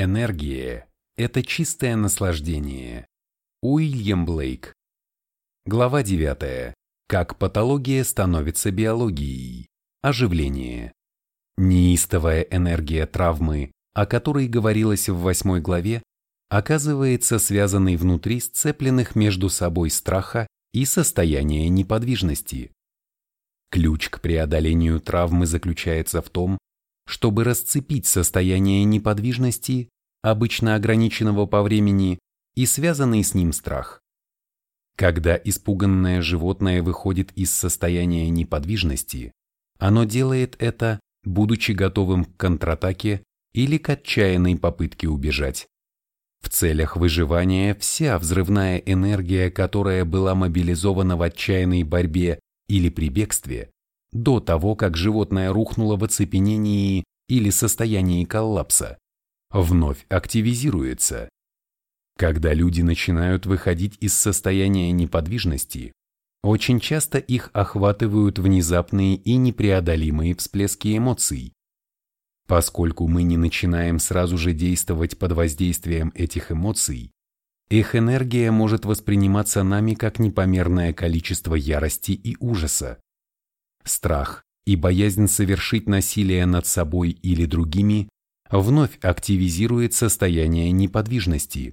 Энергия – это чистое наслаждение. Уильям Блейк. Глава 9. Как патология становится биологией. Оживление. Неистовая энергия травмы, о которой говорилось в восьмой главе, оказывается связанной внутри сцепленных между собой страха и состояния неподвижности. Ключ к преодолению травмы заключается в том, чтобы расцепить состояние неподвижности, обычно ограниченного по времени, и связанный с ним страх. Когда испуганное животное выходит из состояния неподвижности, оно делает это, будучи готовым к контратаке или к отчаянной попытке убежать. В целях выживания вся взрывная энергия, которая была мобилизована в отчаянной борьбе или при бегстве, до того, как животное рухнуло в оцепенении или состоянии коллапса, вновь активизируется. Когда люди начинают выходить из состояния неподвижности, очень часто их охватывают внезапные и непреодолимые всплески эмоций. Поскольку мы не начинаем сразу же действовать под воздействием этих эмоций, их энергия может восприниматься нами как непомерное количество ярости и ужаса. Страх и боязнь совершить насилие над собой или другими вновь активизирует состояние неподвижности,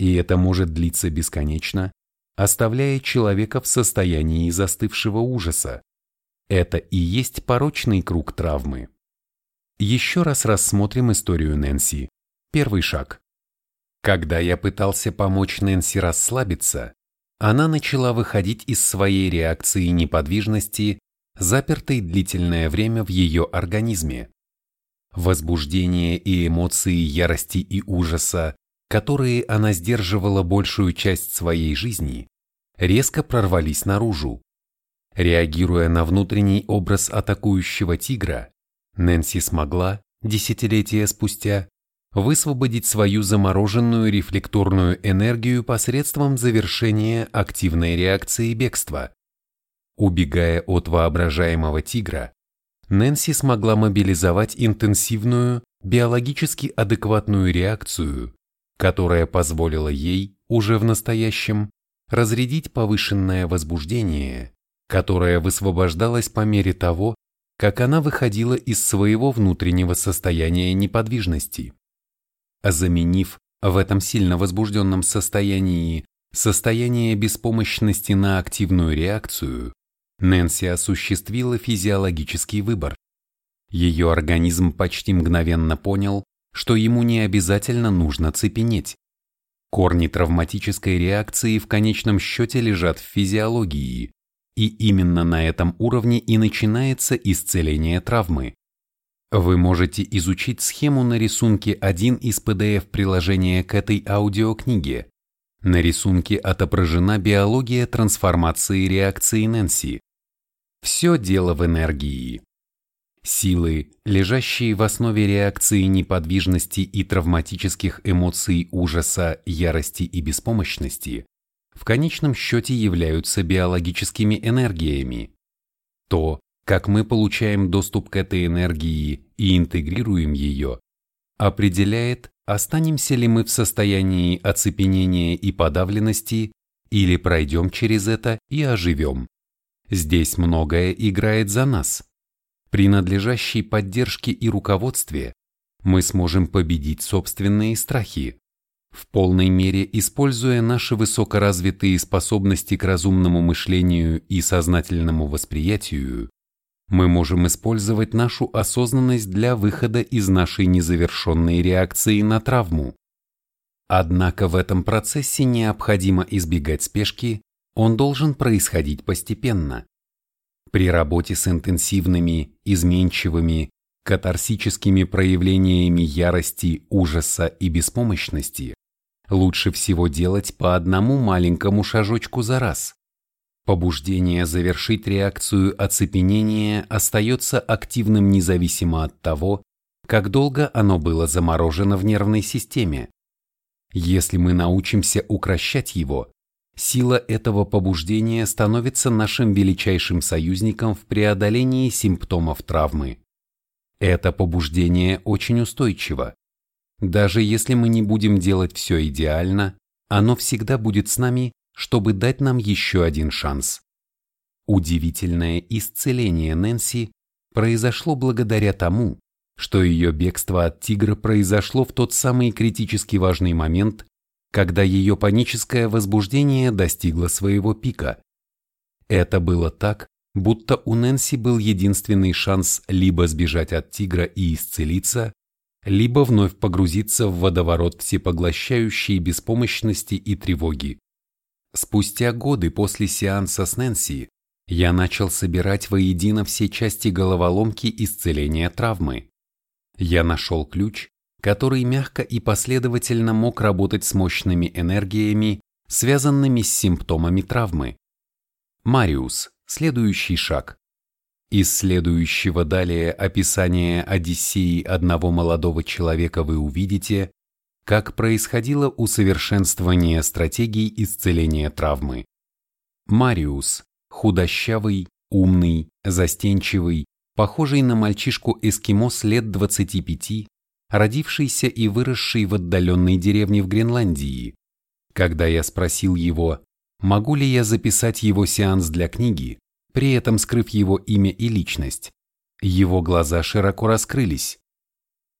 и это может длиться бесконечно, оставляя человека в состоянии застывшего ужаса. Это и есть порочный круг травмы. Еще раз рассмотрим историю Нэнси. Первый шаг. Когда я пытался помочь Нэнси расслабиться, она начала выходить из своей реакции неподвижности, запертой длительное время в ее организме. Возбуждение и эмоции ярости и ужаса которые она сдерживала большую часть своей жизни, резко прорвались наружу. Реагируя на внутренний образ атакующего тигра, Нэнси смогла, десятилетия спустя, высвободить свою замороженную рефлекторную энергию посредством завершения активной реакции бегства. Убегая от воображаемого тигра, Нэнси смогла мобилизовать интенсивную, биологически адекватную реакцию, которая позволила ей, уже в настоящем, разрядить повышенное возбуждение, которое высвобождалось по мере того, как она выходила из своего внутреннего состояния неподвижности. Заменив в этом сильно возбужденном состоянии состояние беспомощности на активную реакцию, Нэнси осуществила физиологический выбор. Ее организм почти мгновенно понял, что ему не обязательно нужно цепенеть. Корни травматической реакции в конечном счете лежат в физиологии, и именно на этом уровне и начинается исцеление травмы. Вы можете изучить схему на рисунке 1 из PDF-приложения к этой аудиокниге. На рисунке отображена биология трансформации реакции Нэнси. Все дело в энергии. Силы, лежащие в основе реакции неподвижности и травматических эмоций ужаса, ярости и беспомощности, в конечном счете являются биологическими энергиями. То, как мы получаем доступ к этой энергии и интегрируем ее, определяет, останемся ли мы в состоянии оцепенения и подавленности или пройдем через это и оживем. Здесь многое играет за нас. При надлежащей поддержке и руководстве мы сможем победить собственные страхи, в полной мере используя наши высокоразвитые способности к разумному мышлению и сознательному восприятию, мы можем использовать нашу осознанность для выхода из нашей незавершенной реакции на травму. Однако в этом процессе необходимо избегать спешки, он должен происходить постепенно. При работе с интенсивными, изменчивыми, катарсическими проявлениями ярости, ужаса и беспомощности лучше всего делать по одному маленькому шажочку за раз. Побуждение завершить реакцию оцепенения остается активным независимо от того, как долго оно было заморожено в нервной системе. Если мы научимся укращать его, Сила этого побуждения становится нашим величайшим союзником в преодолении симптомов травмы. Это побуждение очень устойчиво. Даже если мы не будем делать все идеально, оно всегда будет с нами, чтобы дать нам еще один шанс. Удивительное исцеление Нэнси произошло благодаря тому, что ее бегство от тигра произошло в тот самый критически важный момент, когда ее паническое возбуждение достигло своего пика. Это было так, будто у Нэнси был единственный шанс либо сбежать от тигра и исцелиться, либо вновь погрузиться в водоворот всепоглощающей беспомощности и тревоги. Спустя годы после сеанса с Нэнси я начал собирать воедино все части головоломки исцеления травмы. Я нашел ключ, который мягко и последовательно мог работать с мощными энергиями, связанными с симптомами травмы. Мариус, следующий шаг. Из следующего далее описания Одиссеи одного молодого человека вы увидите, как происходило усовершенствование стратегий исцеления травмы. Мариус, худощавый, умный, застенчивый, похожий на мальчишку-эскимос лет 25, родившийся и выросший в отдаленной деревне в Гренландии. Когда я спросил его, могу ли я записать его сеанс для книги, при этом скрыв его имя и личность, его глаза широко раскрылись.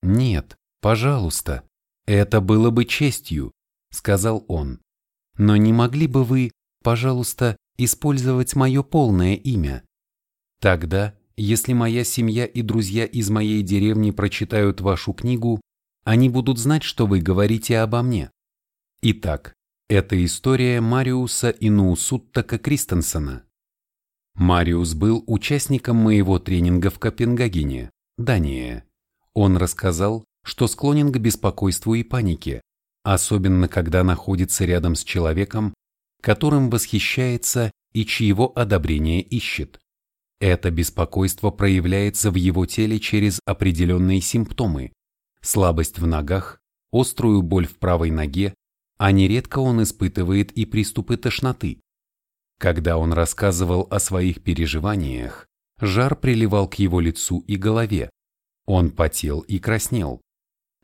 «Нет, пожалуйста, это было бы честью», — сказал он. «Но не могли бы вы, пожалуйста, использовать мое полное имя? Тогда, если моя семья и друзья из моей деревни прочитают вашу книгу, они будут знать, что вы говорите обо мне. Итак, это история Мариуса Инуусуттака Кристенсена. Мариус был участником моего тренинга в Копенгагене, Дания. Он рассказал, что склонен к беспокойству и панике, особенно когда находится рядом с человеком, которым восхищается и чьего одобрения ищет. Это беспокойство проявляется в его теле через определенные симптомы – слабость в ногах, острую боль в правой ноге, а нередко он испытывает и приступы тошноты. Когда он рассказывал о своих переживаниях, жар приливал к его лицу и голове, он потел и краснел.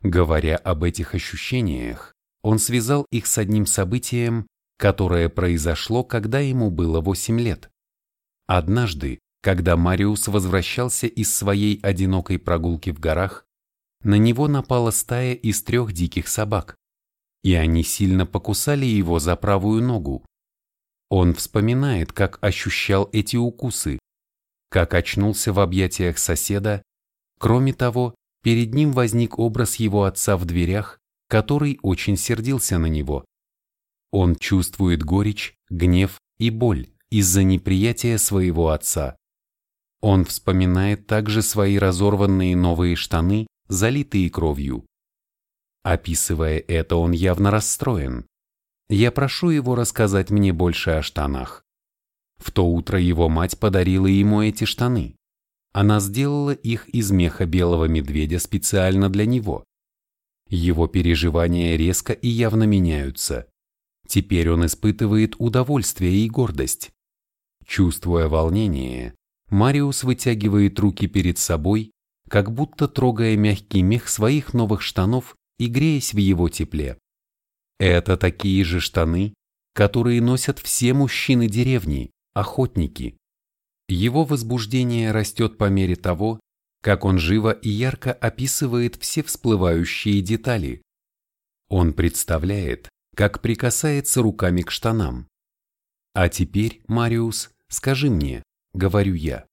Говоря об этих ощущениях, он связал их с одним событием, которое произошло, когда ему было 8 лет. Однажды, когда Мариус возвращался из своей одинокой прогулки в горах, на него напала стая из трех диких собак, и они сильно покусали его за правую ногу. Он вспоминает, как ощущал эти укусы, как очнулся в объятиях соседа. Кроме того, перед ним возник образ его отца в дверях, который очень сердился на него. Он чувствует горечь, гнев и боль из-за неприятия своего отца. Он вспоминает также свои разорванные новые штаны, залитые кровью. Описывая это, он явно расстроен. Я прошу его рассказать мне больше о штанах. В то утро его мать подарила ему эти штаны. Она сделала их из меха белого медведя специально для него. Его переживания резко и явно меняются. Теперь он испытывает удовольствие и гордость. Чувствуя волнение, Мариус вытягивает руки перед собой, как будто трогая мягкий мех своих новых штанов и греясь в его тепле. Это такие же штаны, которые носят все мужчины деревни, охотники. Его возбуждение растет по мере того, как он живо и ярко описывает все всплывающие детали. Он представляет, как прикасается руками к штанам. А теперь, Мариус, скажи мне, говорю я,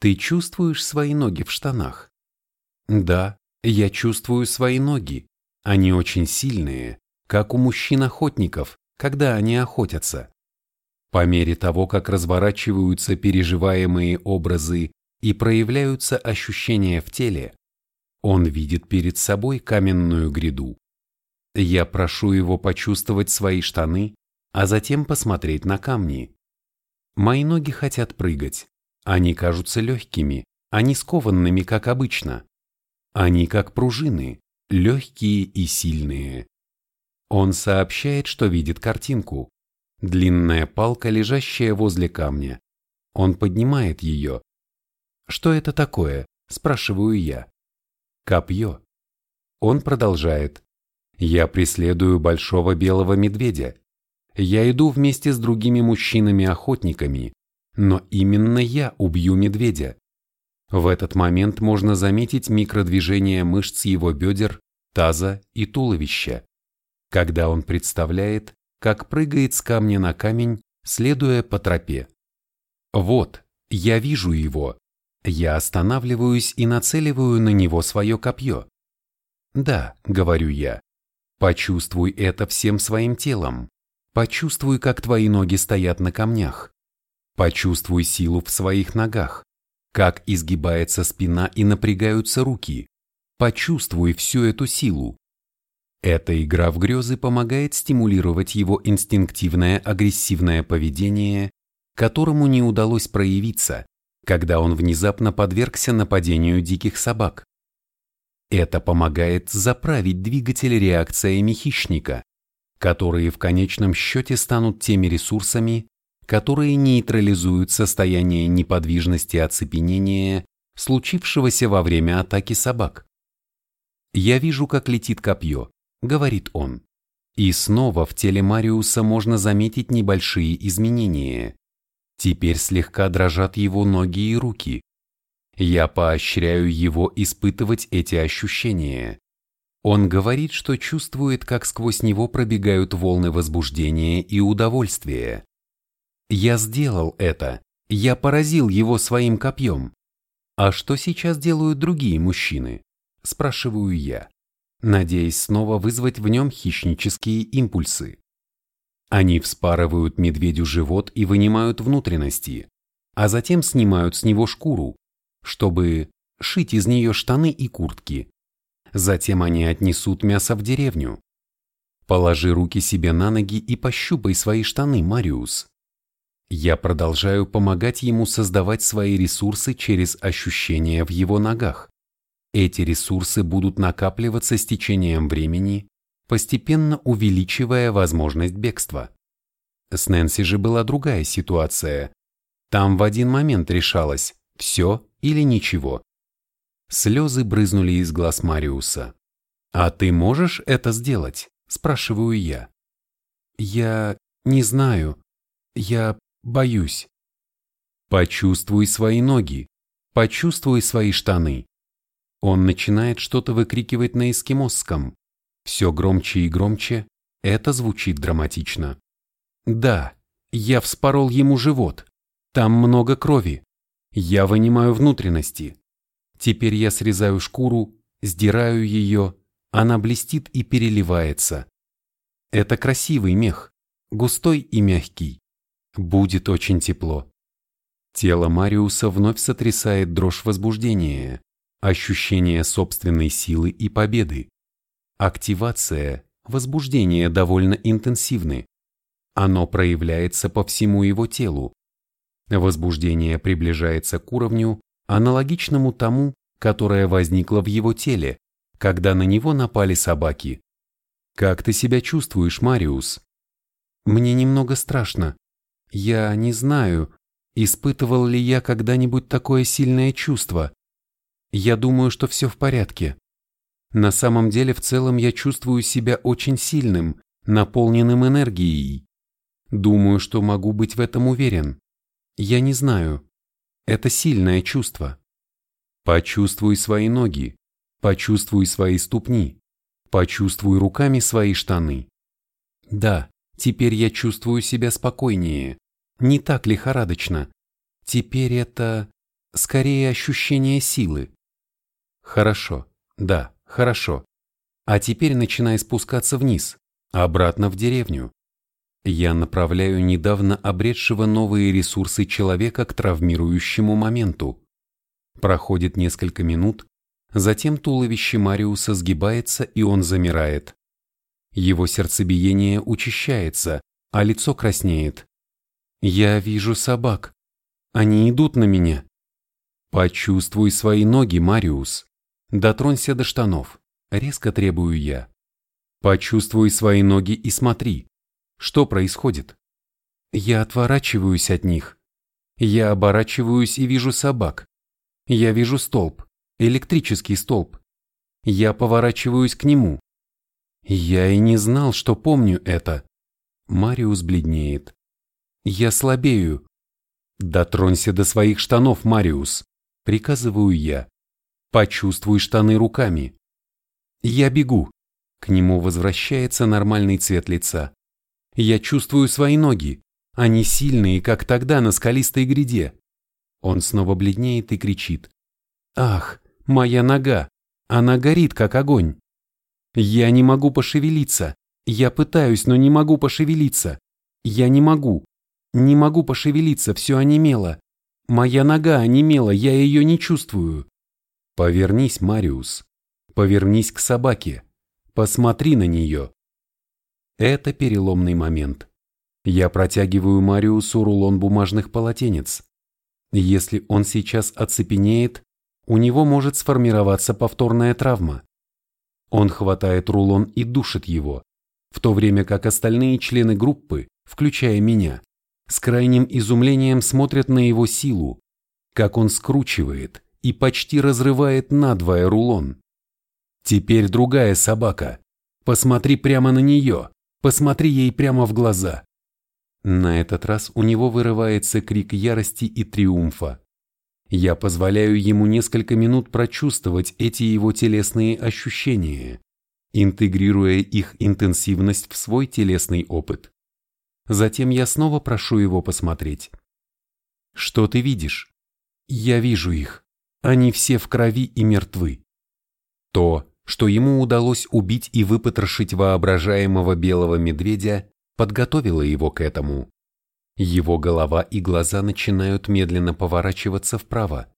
ты чувствуешь свои ноги в штанах? Да, я чувствую свои ноги. Они очень сильные, как у мужчин-охотников, когда они охотятся. По мере того, как разворачиваются переживаемые образы и проявляются ощущения в теле, он видит перед собой каменную гряду. Я прошу его почувствовать свои штаны, а затем посмотреть на камни. Мои ноги хотят прыгать. Они кажутся легкими, а не скованными, как обычно. Они как пружины, легкие и сильные. Он сообщает, что видит картинку. Длинная палка, лежащая возле камня. Он поднимает ее. «Что это такое?» – спрашиваю я. «Копье. Он продолжает. Я преследую большого белого медведя. Я иду вместе с другими мужчинами-охотниками, но именно я убью медведя. В этот момент можно заметить микродвижение мышц его бедер, таза и туловища, когда он представляет, как прыгает с камня на камень, следуя по тропе. Вот, я вижу его. Я останавливаюсь и нацеливаю на него свое копье. Да, говорю я, почувствуй это всем своим телом. Почувствуй, как твои ноги стоят на камнях. Почувствуй силу в своих ногах, как изгибается спина и напрягаются руки. Почувствуй всю эту силу. Эта игра в грезы помогает стимулировать его инстинктивное агрессивное поведение, которому не удалось проявиться, когда он внезапно подвергся нападению диких собак. Это помогает заправить двигатель реакциями хищника, которые в конечном счете станут теми ресурсами, которые нейтрализуют состояние неподвижности оцепенения, случившегося во время атаки собак. Я вижу, как летит копье, говорит он. И снова в теле Мариуса можно заметить небольшие изменения. Теперь слегка дрожат его ноги и руки. Я поощряю его испытывать эти ощущения. Он говорит, что чувствует, как сквозь него пробегают волны возбуждения и удовольствия. Я сделал это. Я поразил его своим копьем. А что сейчас делают другие мужчины? Спрашиваю я надеясь снова вызвать в нем хищнические импульсы. Они вспарывают медведю живот и вынимают внутренности, а затем снимают с него шкуру, чтобы шить из нее штаны и куртки. Затем они отнесут мясо в деревню. Положи руки себе на ноги и пощупай свои штаны, Мариус. Я продолжаю помогать ему создавать свои ресурсы через ощущения в его ногах. Эти ресурсы будут накапливаться с течением времени, постепенно увеличивая возможность бегства. С Нэнси же была другая ситуация. Там в один момент решалось «все или ничего». Слезы брызнули из глаз Мариуса. «А ты можешь это сделать?» – спрашиваю я. «Я не знаю. Я боюсь». Почувствуй свои ноги, почувствуй свои штаны, он начинает что-то выкрикивать на эскимосском. Все громче и громче. Это звучит драматично. Да, я вспорол ему живот. Там много крови. Я вынимаю внутренности. Теперь я срезаю шкуру, сдираю ее. Она блестит и переливается. Это красивый мех, густой и мягкий. Будет очень тепло. Тело Мариуса вновь сотрясает дрожь возбуждения ощущение собственной силы и победы. Активация, возбуждение довольно интенсивны. Оно проявляется по всему его телу. Возбуждение приближается к уровню, аналогичному тому, которое возникло в его теле, когда на него напали собаки. Как ты себя чувствуешь, Мариус? Мне немного страшно. Я не знаю, испытывал ли я когда-нибудь такое сильное чувство. Я думаю, что все в порядке. На самом деле в целом я чувствую себя очень сильным, наполненным энергией. Думаю, что могу быть в этом уверен. Я не знаю. Это сильное чувство. Почувствуй свои ноги, почувствуй свои ступни, почувствуй руками свои штаны. Да, теперь я чувствую себя спокойнее, не так лихорадочно. Теперь это скорее ощущение силы. Хорошо, да, хорошо. А теперь начинай спускаться вниз, обратно в деревню. Я направляю недавно обретшего новые ресурсы человека к травмирующему моменту. Проходит несколько минут, затем туловище Мариуса сгибается и он замирает. Его сердцебиение учащается, а лицо краснеет. Я вижу собак. Они идут на меня. Почувствуй свои ноги, Мариус. Дотронься до штанов, резко требую я. Почувствуй свои ноги и смотри, что происходит. Я отворачиваюсь от них. Я оборачиваюсь и вижу собак. Я вижу столб, электрический столб. Я поворачиваюсь к нему. Я и не знал, что помню это. Мариус бледнеет. Я слабею. Дотронься до своих штанов, Мариус, приказываю я. Почувствуй штаны руками. Я бегу. К нему возвращается нормальный цвет лица. Я чувствую свои ноги. Они сильные, как тогда на скалистой гряде. Он снова бледнеет и кричит. Ах, моя нога! Она горит, как огонь. Я не могу пошевелиться. Я пытаюсь, но не могу пошевелиться. Я не могу. Не могу пошевелиться, все онемело. Моя нога онемела, я ее не чувствую. Повернись, Мариус. Повернись к собаке. Посмотри на нее. Это переломный момент. Я протягиваю Мариусу рулон бумажных полотенец. Если он сейчас оцепенеет, у него может сформироваться повторная травма. Он хватает рулон и душит его, в то время как остальные члены группы, включая меня, с крайним изумлением смотрят на его силу, как он скручивает и почти разрывает надвое рулон. Теперь другая собака. Посмотри прямо на нее, посмотри ей прямо в глаза. На этот раз у него вырывается крик ярости и триумфа. Я позволяю ему несколько минут прочувствовать эти его телесные ощущения, интегрируя их интенсивность в свой телесный опыт. Затем я снова прошу его посмотреть. Что ты видишь? Я вижу их. Они все в крови и мертвы. То, что ему удалось убить и выпотрошить воображаемого белого медведя, подготовило его к этому. Его голова и глаза начинают медленно поворачиваться вправо.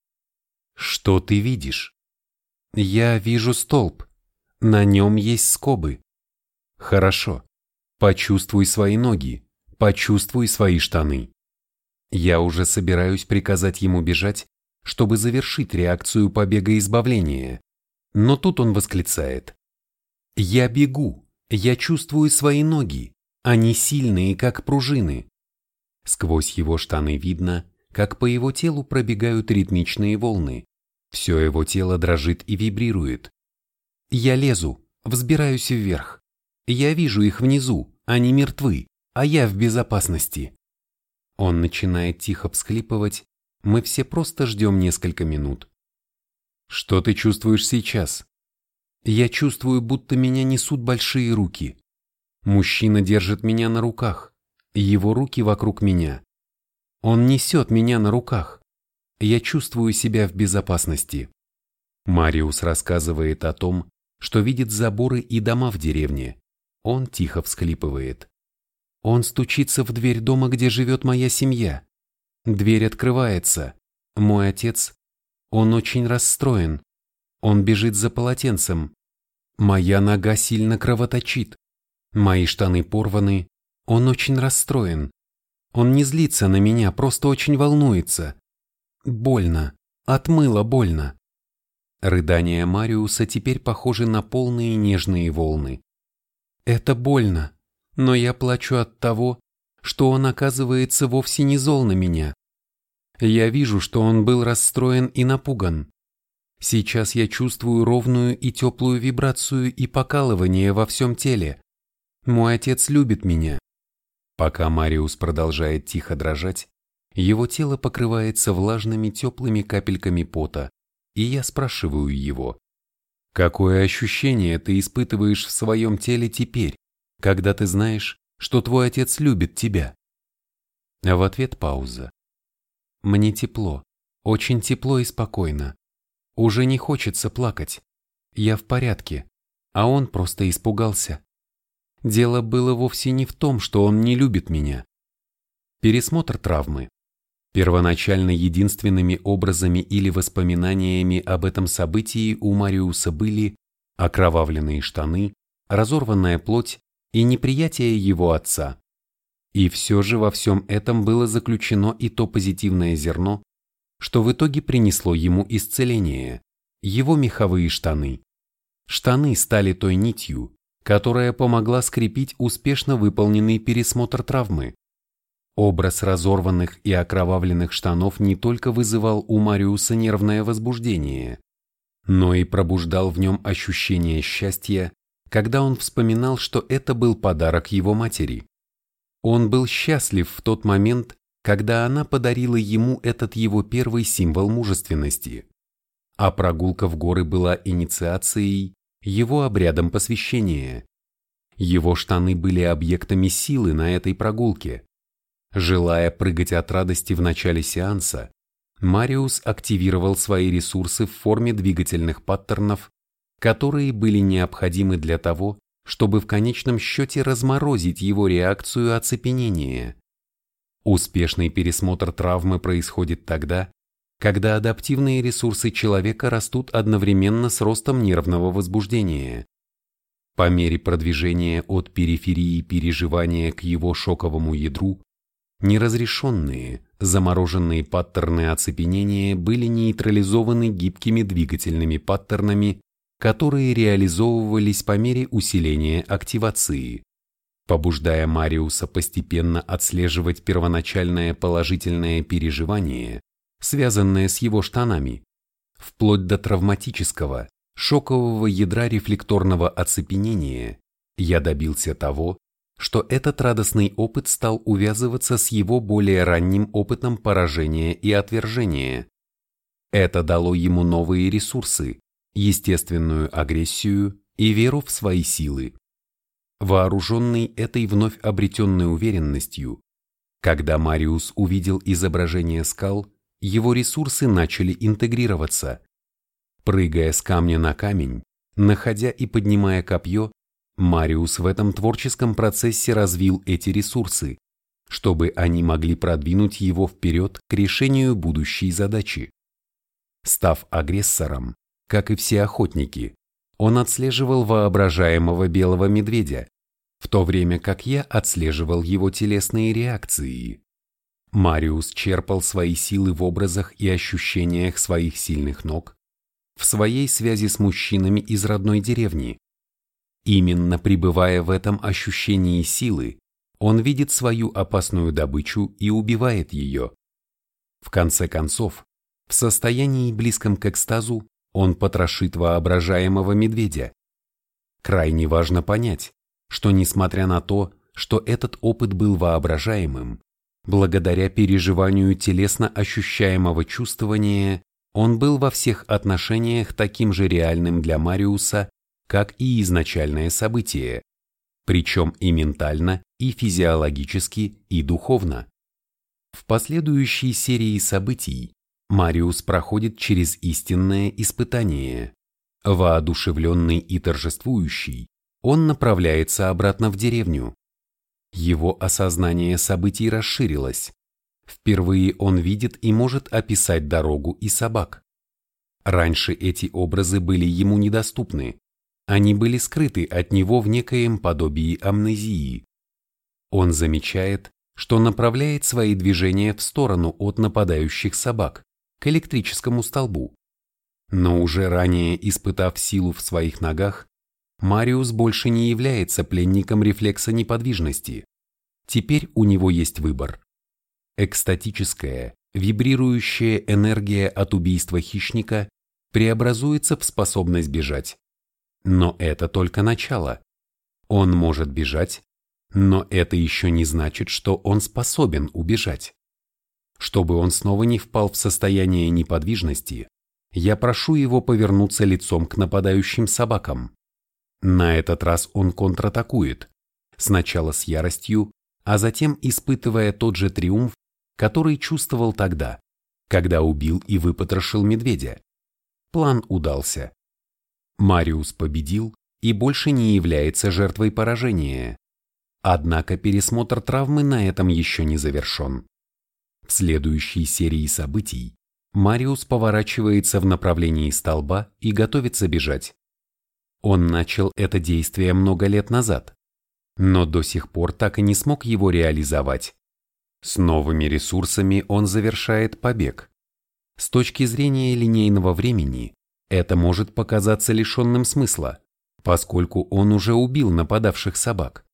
Что ты видишь? Я вижу столб. На нем есть скобы. Хорошо. Почувствуй свои ноги. Почувствуй свои штаны. Я уже собираюсь приказать ему бежать, чтобы завершить реакцию побега избавления. Но тут он восклицает. Я бегу. Я чувствую свои ноги. Они сильные, как пружины. Сквозь его штаны видно, как по его телу пробегают ритмичные волны. Все его тело дрожит и вибрирует. Я лезу, взбираюсь вверх. Я вижу их внизу, они мертвы, а я в безопасности. Он начинает тихо всхлипывать, мы все просто ждем несколько минут. Что ты чувствуешь сейчас? Я чувствую, будто меня несут большие руки. Мужчина держит меня на руках его руки вокруг меня. Он несет меня на руках. Я чувствую себя в безопасности. Мариус рассказывает о том, что видит заборы и дома в деревне. Он тихо всхлипывает. Он стучится в дверь дома, где живет моя семья. Дверь открывается. Мой отец, он очень расстроен. Он бежит за полотенцем. Моя нога сильно кровоточит. Мои штаны порваны, он очень расстроен. Он не злится на меня, просто очень волнуется. Больно. Отмыло больно. Рыдания Мариуса теперь похожи на полные нежные волны. Это больно, но я плачу от того, что он оказывается вовсе не зол на меня. Я вижу, что он был расстроен и напуган. Сейчас я чувствую ровную и теплую вибрацию и покалывание во всем теле. Мой отец любит меня. Пока Мариус продолжает тихо дрожать, его тело покрывается влажными теплыми капельками пота, и я спрашиваю его, «Какое ощущение ты испытываешь в своем теле теперь, когда ты знаешь, что твой отец любит тебя?» А в ответ пауза. «Мне тепло, очень тепло и спокойно. Уже не хочется плакать. Я в порядке, а он просто испугался. Дело было вовсе не в том, что он не любит меня. Пересмотр травмы. Первоначально единственными образами или воспоминаниями об этом событии у Мариуса были окровавленные штаны, разорванная плоть и неприятие его отца. И все же во всем этом было заключено и то позитивное зерно, что в итоге принесло ему исцеление, его меховые штаны. Штаны стали той нитью, которая помогла скрепить успешно выполненный пересмотр травмы. Образ разорванных и окровавленных штанов не только вызывал у Мариуса нервное возбуждение, но и пробуждал в нем ощущение счастья, когда он вспоминал, что это был подарок его матери. Он был счастлив в тот момент, когда она подарила ему этот его первый символ мужественности. А прогулка в горы была инициацией, его обрядом посвящения. Его штаны были объектами силы на этой прогулке. Желая прыгать от радости в начале сеанса, Мариус активировал свои ресурсы в форме двигательных паттернов, которые были необходимы для того, чтобы в конечном счете разморозить его реакцию оцепенения. Успешный пересмотр травмы происходит тогда, когда адаптивные ресурсы человека растут одновременно с ростом нервного возбуждения. По мере продвижения от периферии переживания к его шоковому ядру, неразрешенные, замороженные паттерны оцепенения были нейтрализованы гибкими двигательными паттернами, которые реализовывались по мере усиления активации, побуждая Мариуса постепенно отслеживать первоначальное положительное переживание, связанное с его штанами, вплоть до травматического, шокового ядра рефлекторного оцепенения, я добился того, что этот радостный опыт стал увязываться с его более ранним опытом поражения и отвержения. Это дало ему новые ресурсы, естественную агрессию и веру в свои силы. Вооруженный этой вновь обретенной уверенностью, когда Мариус увидел изображение скал, его ресурсы начали интегрироваться, Прыгая с камня на камень, находя и поднимая копье, Мариус в этом творческом процессе развил эти ресурсы, чтобы они могли продвинуть его вперед к решению будущей задачи. Став агрессором, как и все охотники, он отслеживал воображаемого белого медведя, в то время как я отслеживал его телесные реакции. Мариус черпал свои силы в образах и ощущениях своих сильных ног, в своей связи с мужчинами из родной деревни. Именно пребывая в этом ощущении силы, он видит свою опасную добычу и убивает ее. В конце концов, в состоянии близком к экстазу, он потрошит воображаемого медведя. Крайне важно понять, что несмотря на то, что этот опыт был воображаемым, благодаря переживанию телесно ощущаемого чувствования, он был во всех отношениях таким же реальным для Мариуса, как и изначальное событие, причем и ментально, и физиологически, и духовно. В последующей серии событий Мариус проходит через истинное испытание. Воодушевленный и торжествующий, он направляется обратно в деревню. Его осознание событий расширилось, Впервые он видит и может описать дорогу и собак. Раньше эти образы были ему недоступны, они были скрыты от него в некоем подобии амнезии. Он замечает, что направляет свои движения в сторону от нападающих собак, к электрическому столбу. Но уже ранее испытав силу в своих ногах, Мариус больше не является пленником рефлекса неподвижности. Теперь у него есть выбор. Экстатическая, вибрирующая энергия от убийства хищника преобразуется в способность бежать. Но это только начало. Он может бежать, но это еще не значит, что он способен убежать. Чтобы он снова не впал в состояние неподвижности, я прошу его повернуться лицом к нападающим собакам. На этот раз он контратакует, сначала с яростью, а затем испытывая тот же триумф, который чувствовал тогда, когда убил и выпотрошил медведя. План удался. Мариус победил и больше не является жертвой поражения. Однако пересмотр травмы на этом еще не завершен. В следующей серии событий Мариус поворачивается в направлении столба и готовится бежать. Он начал это действие много лет назад, но до сих пор так и не смог его реализовать. С новыми ресурсами он завершает побег. С точки зрения линейного времени, это может показаться лишенным смысла, поскольку он уже убил нападавших собак.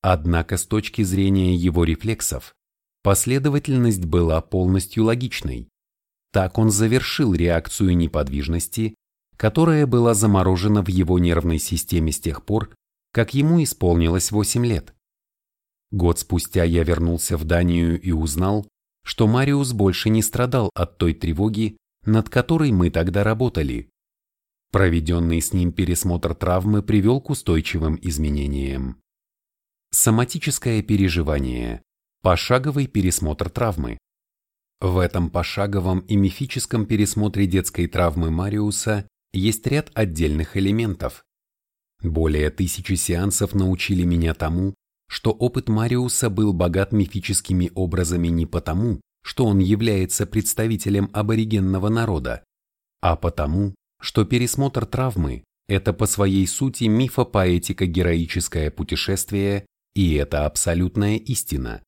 Однако с точки зрения его рефлексов, последовательность была полностью логичной. Так он завершил реакцию неподвижности, которая была заморожена в его нервной системе с тех пор, как ему исполнилось 8 лет. Год спустя я вернулся в Данию и узнал, что Мариус больше не страдал от той тревоги, над которой мы тогда работали. Проведенный с ним пересмотр травмы привел к устойчивым изменениям. Соматическое переживание. Пошаговый пересмотр травмы. В этом пошаговом и мифическом пересмотре детской травмы Мариуса есть ряд отдельных элементов. Более тысячи сеансов научили меня тому, что опыт Мариуса был богат мифическими образами не потому, что он является представителем аборигенного народа, а потому, что пересмотр травмы – это по своей сути мифопоэтика-героическое путешествие, и это абсолютная истина.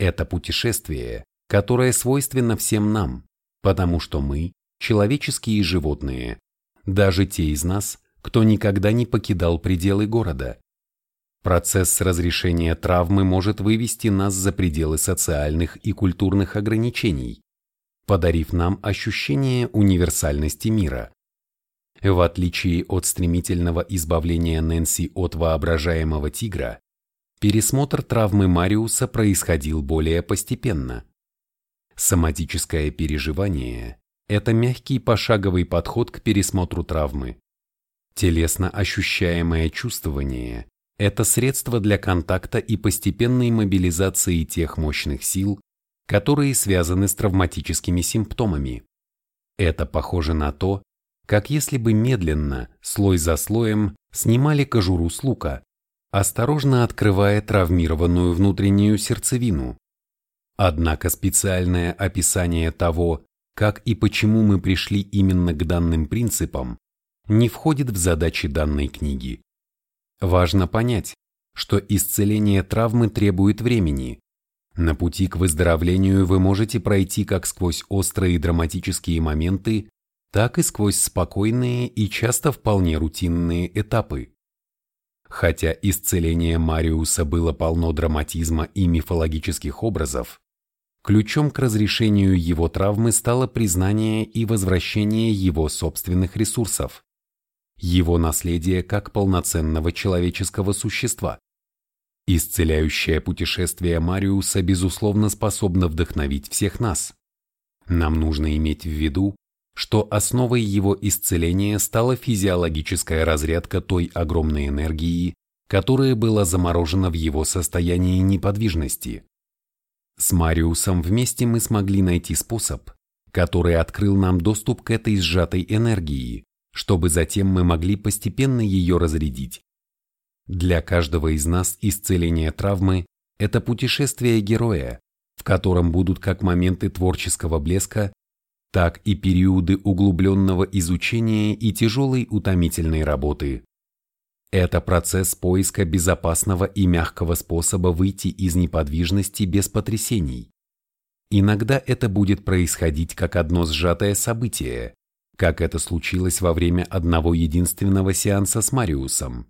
Это путешествие, которое свойственно всем нам, потому что мы – человеческие животные, даже те из нас, кто никогда не покидал пределы города. Процесс разрешения травмы может вывести нас за пределы социальных и культурных ограничений, подарив нам ощущение универсальности мира. В отличие от стремительного избавления Нэнси от воображаемого тигра, пересмотр травмы Мариуса происходил более постепенно. Соматическое переживание – это мягкий пошаговый подход к пересмотру травмы. Телесно ощущаемое чувствование это средство для контакта и постепенной мобилизации тех мощных сил, которые связаны с травматическими симптомами. Это похоже на то, как если бы медленно, слой за слоем, снимали кожуру с лука, осторожно открывая травмированную внутреннюю сердцевину. Однако специальное описание того, как и почему мы пришли именно к данным принципам, не входит в задачи данной книги. Важно понять, что исцеление травмы требует времени. На пути к выздоровлению вы можете пройти как сквозь острые драматические моменты, так и сквозь спокойные и часто вполне рутинные этапы. Хотя исцеление Мариуса было полно драматизма и мифологических образов, ключом к разрешению его травмы стало признание и возвращение его собственных ресурсов его наследие как полноценного человеческого существа. Исцеляющее путешествие Мариуса безусловно способно вдохновить всех нас. Нам нужно иметь в виду, что основой его исцеления стала физиологическая разрядка той огромной энергии, которая была заморожена в его состоянии неподвижности. С Мариусом вместе мы смогли найти способ, который открыл нам доступ к этой сжатой энергии, чтобы затем мы могли постепенно ее разрядить. Для каждого из нас исцеление травмы – это путешествие героя, в котором будут как моменты творческого блеска, так и периоды углубленного изучения и тяжелой утомительной работы. Это процесс поиска безопасного и мягкого способа выйти из неподвижности без потрясений. Иногда это будет происходить как одно сжатое событие, как это случилось во время одного единственного сеанса с Мариусом.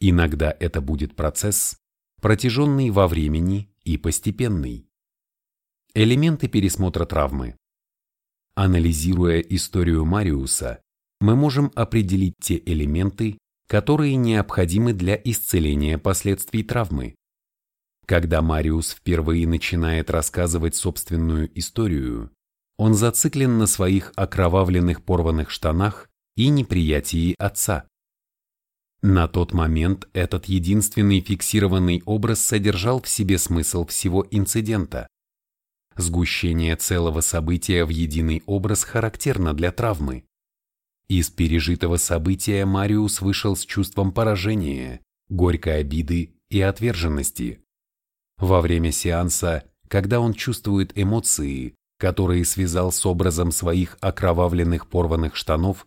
Иногда это будет процесс, протяженный во времени и постепенный. Элементы пересмотра травмы. Анализируя историю Мариуса, мы можем определить те элементы, которые необходимы для исцеления последствий травмы. Когда Мариус впервые начинает рассказывать собственную историю, он зациклен на своих окровавленных порванных штанах и неприятии отца. На тот момент этот единственный фиксированный образ содержал в себе смысл всего инцидента. Сгущение целого события в единый образ характерно для травмы. Из пережитого события Мариус вышел с чувством поражения, горькой обиды и отверженности. Во время сеанса, когда он чувствует эмоции, которые связал с образом своих окровавленных порванных штанов,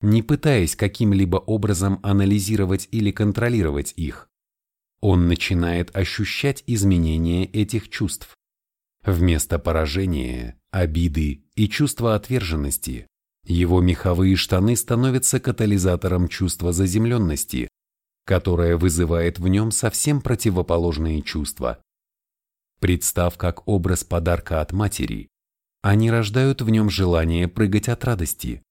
не пытаясь каким-либо образом анализировать или контролировать их. Он начинает ощущать изменения этих чувств. Вместо поражения, обиды и чувства отверженности, его меховые штаны становятся катализатором чувства заземленности, которое вызывает в нем совсем противоположные чувства. Представ как образ подарка от матери, они рождают в нем желание прыгать от радости.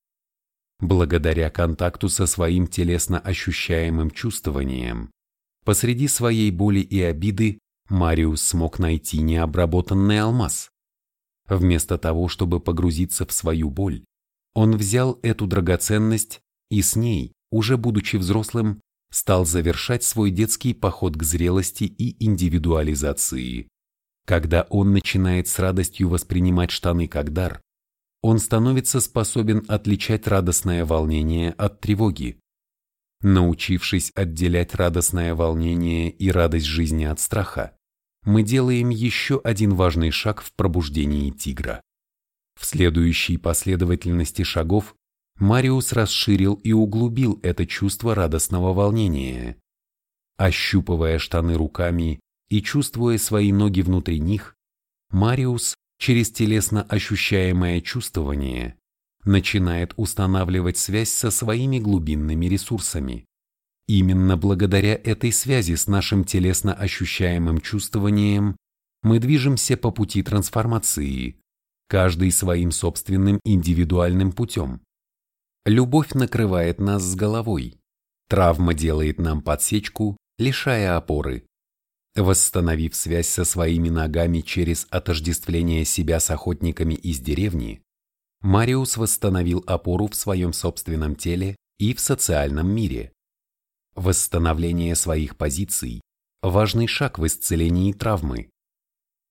благодаря контакту со своим телесно ощущаемым чувствованием, посреди своей боли и обиды Мариус смог найти необработанный алмаз. Вместо того, чтобы погрузиться в свою боль, он взял эту драгоценность и с ней, уже будучи взрослым, стал завершать свой детский поход к зрелости и индивидуализации. Когда он начинает с радостью воспринимать штаны как дар, он становится способен отличать радостное волнение от тревоги. Научившись отделять радостное волнение и радость жизни от страха, мы делаем еще один важный шаг в пробуждении тигра. В следующей последовательности шагов Мариус расширил и углубил это чувство радостного волнения. Ощупывая штаны руками и чувствуя свои ноги внутри них, Мариус через телесно ощущаемое чувствование начинает устанавливать связь со своими глубинными ресурсами. Именно благодаря этой связи с нашим телесно ощущаемым чувствованием мы движемся по пути трансформации, каждый своим собственным индивидуальным путем. Любовь накрывает нас с головой, травма делает нам подсечку, лишая опоры. Восстановив связь со своими ногами через отождествление себя с охотниками из деревни, Мариус восстановил опору в своем собственном теле и в социальном мире. Восстановление своих позиций – важный шаг в исцелении травмы.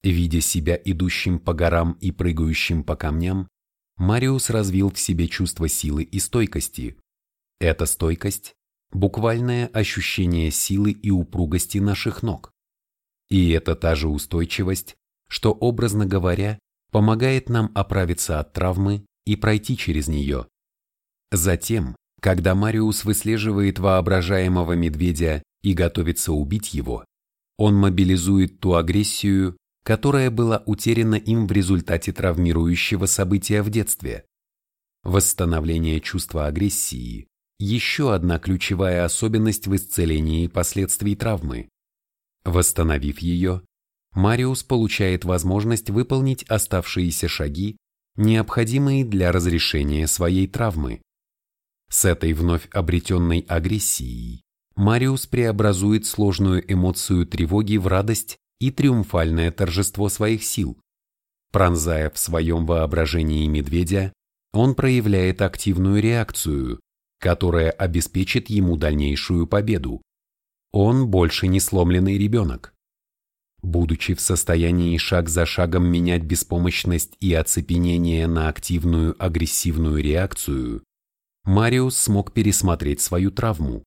Видя себя идущим по горам и прыгающим по камням, Мариус развил в себе чувство силы и стойкости. Эта стойкость – буквальное ощущение силы и упругости наших ног. И это та же устойчивость, что, образно говоря, помогает нам оправиться от травмы и пройти через нее. Затем, когда Мариус выслеживает воображаемого медведя и готовится убить его, он мобилизует ту агрессию, которая была утеряна им в результате травмирующего события в детстве. Восстановление чувства агрессии – еще одна ключевая особенность в исцелении последствий травмы. Восстановив ее, Мариус получает возможность выполнить оставшиеся шаги, необходимые для разрешения своей травмы. С этой вновь обретенной агрессией Мариус преобразует сложную эмоцию тревоги в радость и триумфальное торжество своих сил. Пронзая в своем воображении медведя, он проявляет активную реакцию, которая обеспечит ему дальнейшую победу. Он больше не сломленный ребенок. Будучи в состоянии шаг за шагом менять беспомощность и оцепенение на активную агрессивную реакцию, Мариус смог пересмотреть свою травму.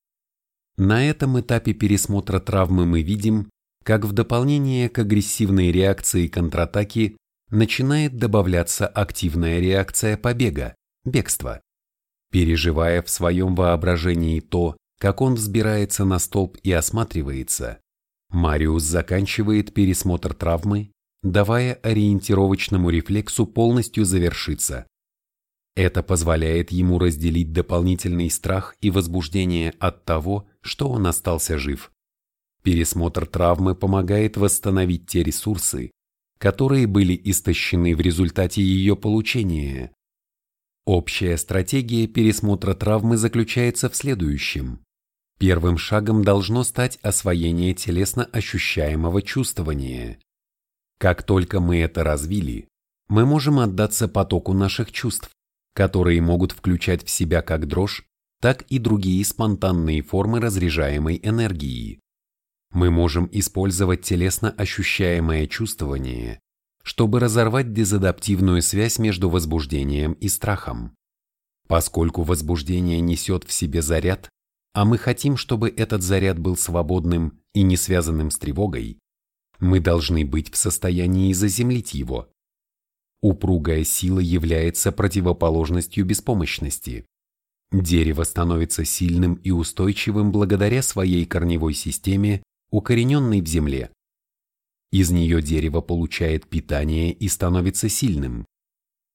На этом этапе пересмотра травмы мы видим, как в дополнение к агрессивной реакции контратаки начинает добавляться активная реакция побега, бегства. Переживая в своем воображении то, как он взбирается на столб и осматривается, Мариус заканчивает пересмотр травмы, давая ориентировочному рефлексу полностью завершиться. Это позволяет ему разделить дополнительный страх и возбуждение от того, что он остался жив. Пересмотр травмы помогает восстановить те ресурсы, которые были истощены в результате ее получения. Общая стратегия пересмотра травмы заключается в следующем. Первым шагом должно стать освоение телесно ощущаемого чувствования. Как только мы это развили, мы можем отдаться потоку наших чувств, которые могут включать в себя как дрожь, так и другие спонтанные формы разряжаемой энергии. Мы можем использовать телесно ощущаемое чувствование, чтобы разорвать дезадаптивную связь между возбуждением и страхом. Поскольку возбуждение несет в себе заряд, а мы хотим, чтобы этот заряд был свободным и не связанным с тревогой, мы должны быть в состоянии заземлить его. Упругая сила является противоположностью беспомощности. Дерево становится сильным и устойчивым благодаря своей корневой системе, укорененной в земле. Из нее дерево получает питание и становится сильным.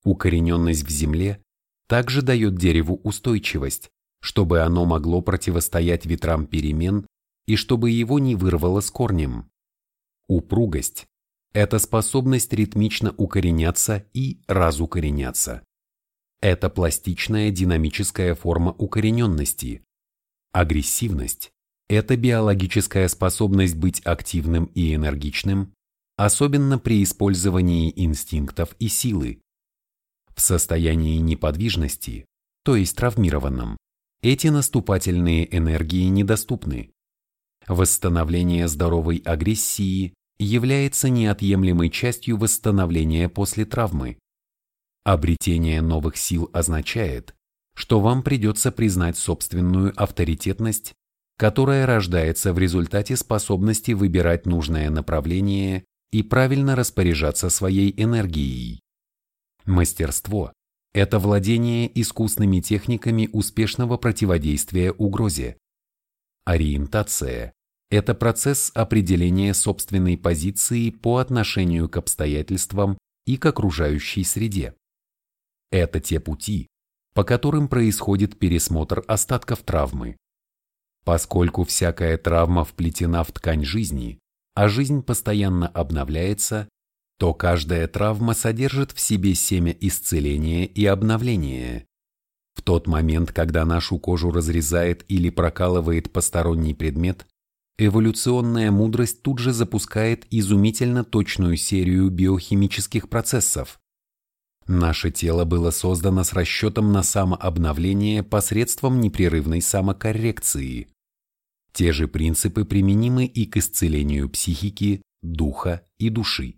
Укорененность в земле также дает дереву устойчивость, чтобы оно могло противостоять ветрам перемен и чтобы его не вырвало с корнем. Упругость – это способность ритмично укореняться и разукореняться. Это пластичная динамическая форма укорененности. Агрессивность – это биологическая способность быть активным и энергичным, особенно при использовании инстинктов и силы. В состоянии неподвижности, то есть травмированном, эти наступательные энергии недоступны. Восстановление здоровой агрессии является неотъемлемой частью восстановления после травмы. Обретение новых сил означает, что вам придется признать собственную авторитетность, которая рождается в результате способности выбирать нужное направление и правильно распоряжаться своей энергией. Мастерство – это владение искусными техниками успешного противодействия угрозе. Ориентация – это процесс определения собственной позиции по отношению к обстоятельствам и к окружающей среде. Это те пути, по которым происходит пересмотр остатков травмы. Поскольку всякая травма вплетена в ткань жизни, а жизнь постоянно обновляется, то каждая травма содержит в себе семя исцеления и обновления. В тот момент, когда нашу кожу разрезает или прокалывает посторонний предмет, эволюционная мудрость тут же запускает изумительно точную серию биохимических процессов. Наше тело было создано с расчетом на самообновление посредством непрерывной самокоррекции. Те же принципы применимы и к исцелению психики, духа и души.